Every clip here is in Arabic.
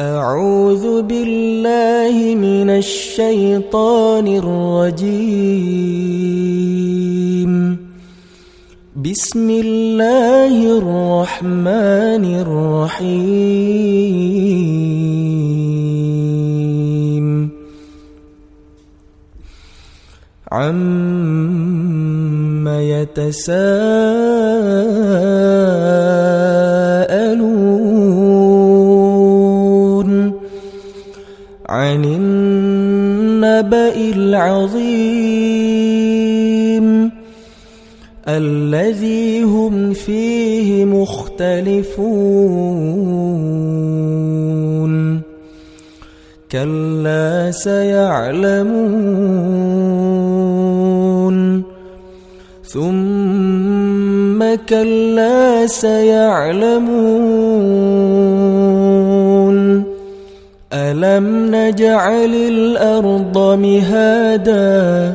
أعوذ بالله من الشيطان الرجيم. بسم الله الرحمن الرحيم. عم يتساءلون الذي هم فيه مختلفون. كلا سيعلمون. ثم كلا سيعلمون. ألم نجعل الأرض مهادا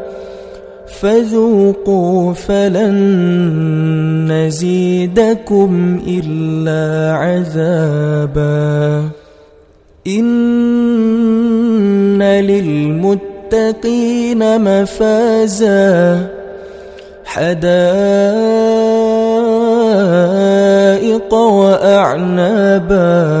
فذوقوا فلن نزيدكم إلا عذابا. إن للمتقين مفازا. حدائق وأعنابا.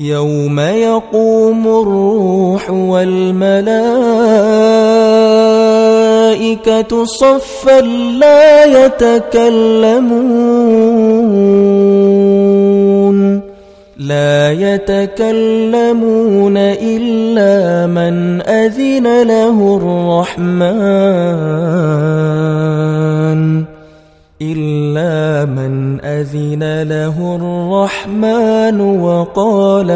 يوم يقوم الروح والملائكة صفا لا يتكلمون لا يتكلمون إلا من أذن له الرحمن